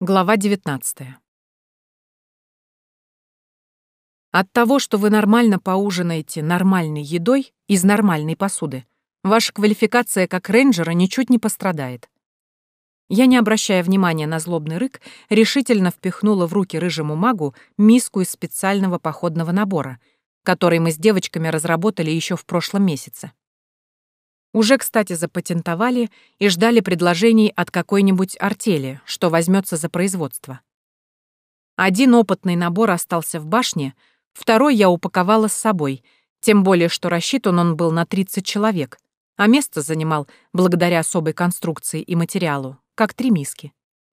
Глава 19. От того, что вы нормально поужинаете нормальной едой из нормальной посуды, ваша квалификация как рейнджера ничуть не пострадает. Я, не обращая внимания на злобный рык, решительно впихнула в руки рыжему магу миску из специального походного набора, который мы с девочками разработали еще в прошлом месяце. Уже, кстати, запатентовали и ждали предложений от какой-нибудь артели, что возьмется за производство. Один опытный набор остался в башне, второй я упаковала с собой, тем более что рассчитан он был на 30 человек, а место занимал, благодаря особой конструкции и материалу, как три миски.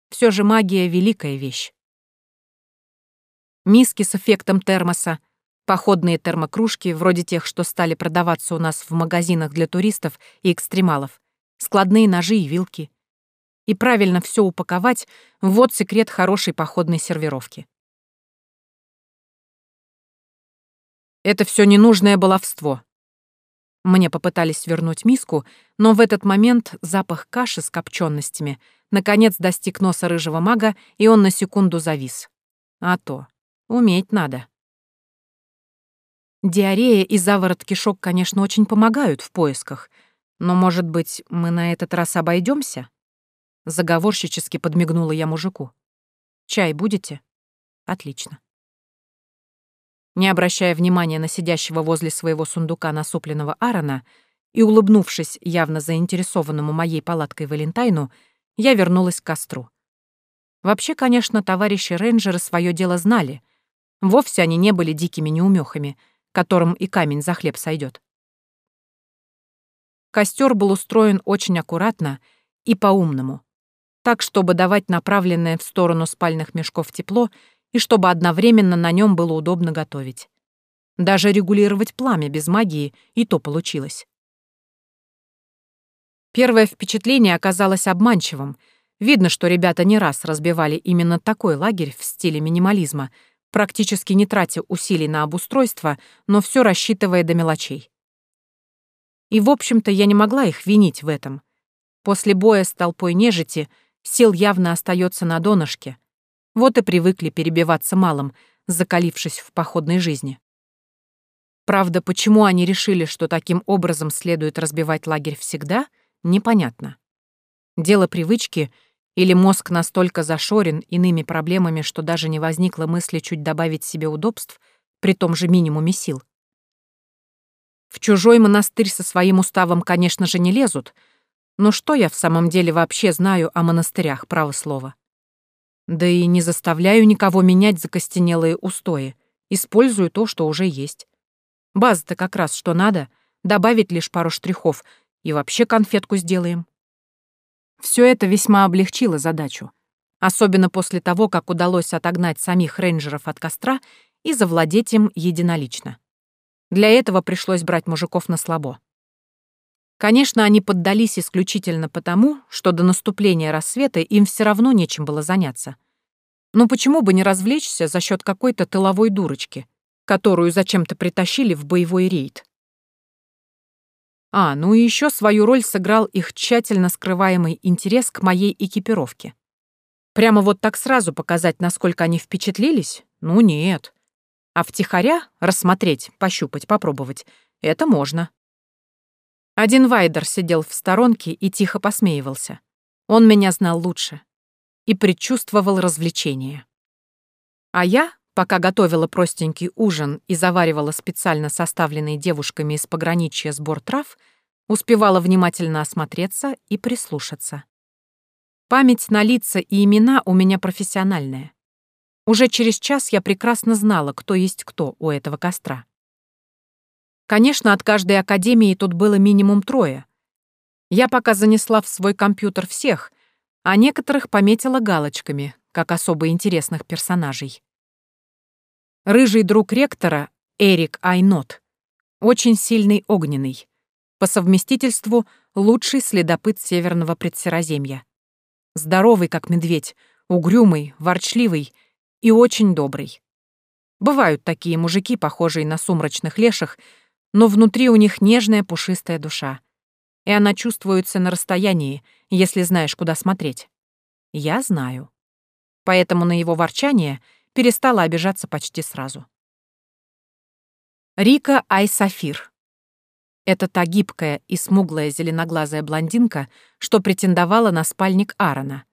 Все же магия — великая вещь. Миски с эффектом термоса — Походные термокружки, вроде тех, что стали продаваться у нас в магазинах для туристов и экстремалов, складные ножи и вилки. И правильно все упаковать — вот секрет хорошей походной сервировки. Это все ненужное баловство. Мне попытались вернуть миску, но в этот момент запах каши с копченостями наконец достиг носа рыжего мага, и он на секунду завис. А то. Уметь надо. Диарея и заворот кишок, конечно, очень помогают в поисках, но, может быть, мы на этот раз обойдемся? Заговорщически подмигнула я мужику. «Чай будете?» «Отлично». Не обращая внимания на сидящего возле своего сундука насупленного Аарона и улыбнувшись явно заинтересованному моей палаткой Валентайну, я вернулась к костру. Вообще, конечно, товарищи рейнджеры свое дело знали. Вовсе они не были дикими неумехами — которым и камень за хлеб сойдет. Костер был устроен очень аккуратно и по-умному, так, чтобы давать направленное в сторону спальных мешков тепло и чтобы одновременно на нем было удобно готовить. Даже регулировать пламя без магии и то получилось. Первое впечатление оказалось обманчивым. Видно, что ребята не раз разбивали именно такой лагерь в стиле минимализма — практически не тратя усилий на обустройство, но все рассчитывая до мелочей. И, в общем-то, я не могла их винить в этом. После боя с толпой нежити сил явно остается на донышке. Вот и привыкли перебиваться малым, закалившись в походной жизни. Правда, почему они решили, что таким образом следует разбивать лагерь всегда, непонятно. Дело привычки — или мозг настолько зашорен иными проблемами, что даже не возникло мысли чуть добавить себе удобств при том же минимуме сил. В чужой монастырь со своим уставом, конечно же, не лезут, но что я в самом деле вообще знаю о монастырях, право слово? Да и не заставляю никого менять закостенелые устои, использую то, что уже есть. База-то как раз что надо, добавить лишь пару штрихов, и вообще конфетку сделаем. Все это весьма облегчило задачу, особенно после того, как удалось отогнать самих рейнджеров от костра и завладеть им единолично. Для этого пришлось брать мужиков на слабо. Конечно, они поддались исключительно потому, что до наступления рассвета им все равно нечем было заняться. Но почему бы не развлечься за счет какой-то тыловой дурочки, которую зачем-то притащили в боевой рейд? А, ну и еще свою роль сыграл их тщательно скрываемый интерес к моей экипировке. Прямо вот так сразу показать, насколько они впечатлились? Ну нет. А втихаря рассмотреть, пощупать, попробовать — это можно. Один Вайдер сидел в сторонке и тихо посмеивался. Он меня знал лучше и предчувствовал развлечение. А я, пока готовила простенький ужин и заваривала специально составленный девушками из пограничья сбор трав, успевала внимательно осмотреться и прислушаться. Память на лица и имена у меня профессиональная. Уже через час я прекрасно знала, кто есть кто у этого костра. Конечно, от каждой академии тут было минимум трое. Я пока занесла в свой компьютер всех, а некоторых пометила галочками, как особо интересных персонажей. Рыжий друг ректора, Эрик Айнот, очень сильный огненный. По совместительству лучший следопыт Северного предсероземья. Здоровый, как медведь, угрюмый, ворчливый и очень добрый. Бывают такие мужики, похожие на сумрачных леших, но внутри у них нежная пушистая душа. И она чувствуется на расстоянии, если знаешь, куда смотреть. Я знаю. поэтому на его ворчание перестала обижаться почти сразу. Рика Айсафир. Это та гибкая и смуглая зеленоглазая блондинка, что претендовала на спальник Аарона,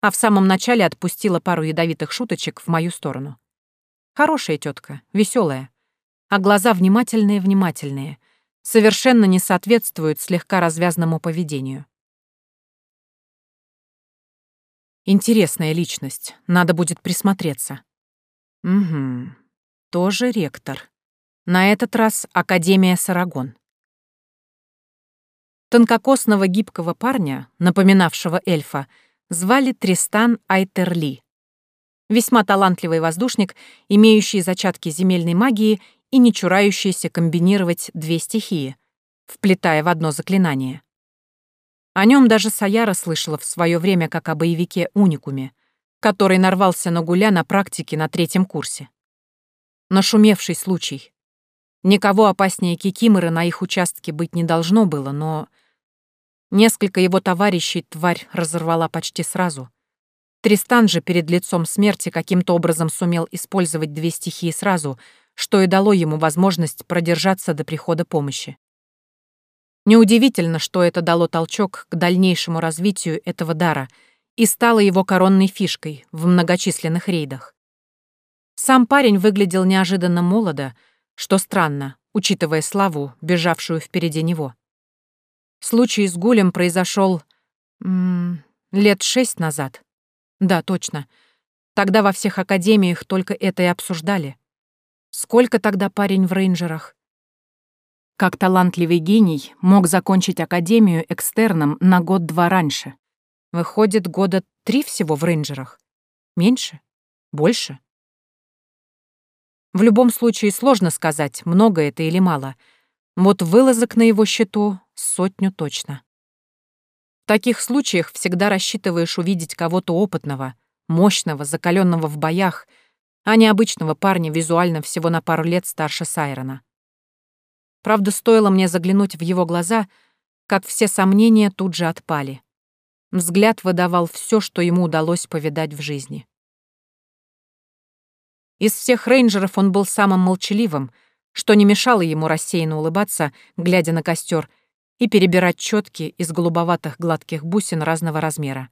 а в самом начале отпустила пару ядовитых шуточек в мою сторону. Хорошая тетка, веселая, а глаза внимательные-внимательные, совершенно не соответствуют слегка развязному поведению. Интересная личность, надо будет присмотреться. Угу, тоже ректор. На этот раз Академия Сарагон. Тонкокосного гибкого парня, напоминавшего эльфа, звали Тристан Айтерли. Весьма талантливый воздушник, имеющий зачатки земельной магии и не чурающийся комбинировать две стихии, вплетая в одно заклинание. О нем даже Саяра слышала в свое время как о боевике Уникуме, который нарвался на гуля на практике на третьем курсе. Нашумевший случай. Никого опаснее Кикиморы на их участке быть не должно было, но... Несколько его товарищей тварь разорвала почти сразу. Тристан же перед лицом смерти каким-то образом сумел использовать две стихии сразу, что и дало ему возможность продержаться до прихода помощи. Неудивительно, что это дало толчок к дальнейшему развитию этого дара и стало его коронной фишкой в многочисленных рейдах. Сам парень выглядел неожиданно молодо, что странно, учитывая славу, бежавшую впереди него. Случай с Гулем произошел лет шесть назад. Да, точно. Тогда во всех академиях только это и обсуждали. Сколько тогда парень в рейнджерах? Как талантливый гений мог закончить академию экстерном на год-два раньше. Выходит, года три всего в рейнджерах. Меньше? Больше? В любом случае сложно сказать, много это или мало. Вот вылазок на его счету сотню точно. В таких случаях всегда рассчитываешь увидеть кого-то опытного, мощного, закаленного в боях, а не обычного парня визуально всего на пару лет старше Сайрона. Правда, стоило мне заглянуть в его глаза, как все сомнения тут же отпали. Взгляд выдавал все, что ему удалось повидать в жизни. Из всех рейнджеров он был самым молчаливым, что не мешало ему рассеянно улыбаться, глядя на костер, и перебирать четки из голубоватых гладких бусин разного размера.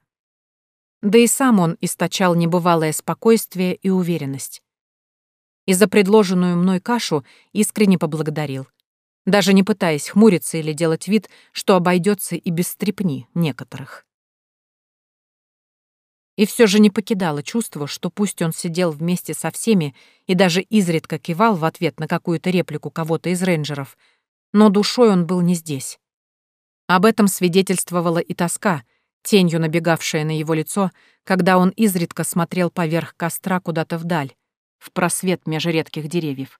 Да и сам он источал небывалое спокойствие и уверенность. И за предложенную мной кашу искренне поблагодарил даже не пытаясь хмуриться или делать вид, что обойдется и без стрепни некоторых. И все же не покидало чувство, что пусть он сидел вместе со всеми и даже изредка кивал в ответ на какую-то реплику кого-то из рейнджеров, но душой он был не здесь. Об этом свидетельствовала и тоска, тенью набегавшая на его лицо, когда он изредка смотрел поверх костра куда-то вдаль, в просвет меж редких деревьев.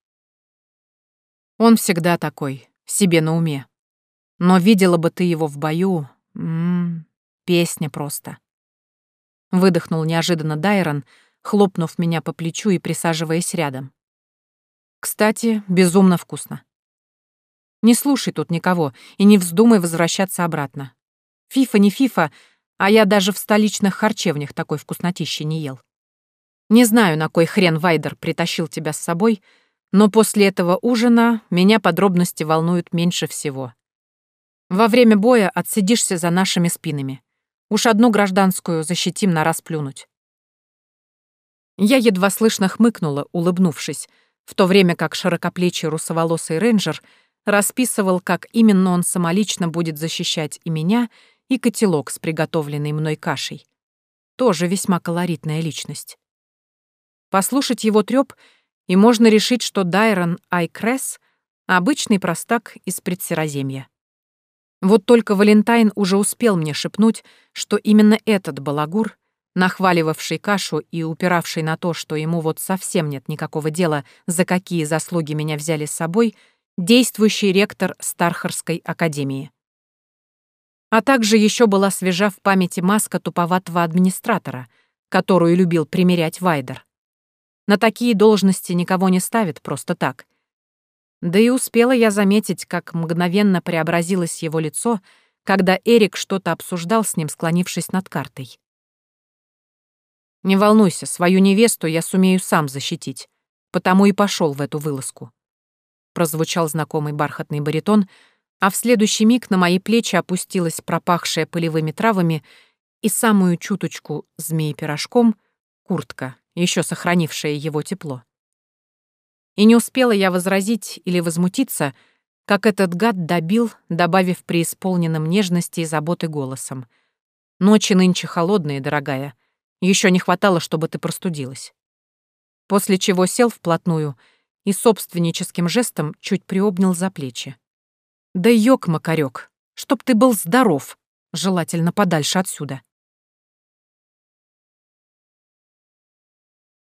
Он всегда такой, себе на уме. Но видела бы ты его в бою... М -м, песня просто. Выдохнул неожиданно Дайрон, хлопнув меня по плечу и присаживаясь рядом. Кстати, безумно вкусно. Не слушай тут никого и не вздумай возвращаться обратно. Фифа не фифа, а я даже в столичных харчевнях такой вкуснотищи не ел. Не знаю, на кой хрен Вайдер притащил тебя с собой, но после этого ужина меня подробности волнуют меньше всего. Во время боя отсидишься за нашими спинами. Уж одну гражданскую защитим на раз плюнуть. Я едва слышно хмыкнула, улыбнувшись, в то время как широкоплечий русоволосый рейнджер расписывал, как именно он самолично будет защищать и меня, и котелок с приготовленной мной кашей. Тоже весьма колоритная личность. Послушать его трёп и можно решить, что Дайрон Айкресс — обычный простак из предсероземья. Вот только Валентайн уже успел мне шепнуть, что именно этот балагур, нахваливавший кашу и упиравший на то, что ему вот совсем нет никакого дела, за какие заслуги меня взяли с собой, действующий ректор Стархарской академии. А также еще была свежа в памяти маска туповатого администратора, которую любил примерять Вайдер. На такие должности никого не ставят просто так. Да и успела я заметить, как мгновенно преобразилось его лицо, когда Эрик что-то обсуждал с ним, склонившись над картой. Не волнуйся, свою невесту я сумею сам защитить, потому и пошел в эту вылазку. Прозвучал знакомый бархатный баритон, а в следующий миг на мои плечи опустилась пропахшая пылевыми травами и самую чуточку змеи-пирожком куртка, еще сохранившая его тепло. И не успела я возразить или возмутиться, как этот гад добил, добавив преисполненным нежности и заботы голосом. «Ночи нынче холодные, дорогая. Еще не хватало, чтобы ты простудилась». После чего сел вплотную и собственническим жестом чуть приобнял за плечи. «Да ёк, Макарёк, чтоб ты был здоров, желательно подальше отсюда».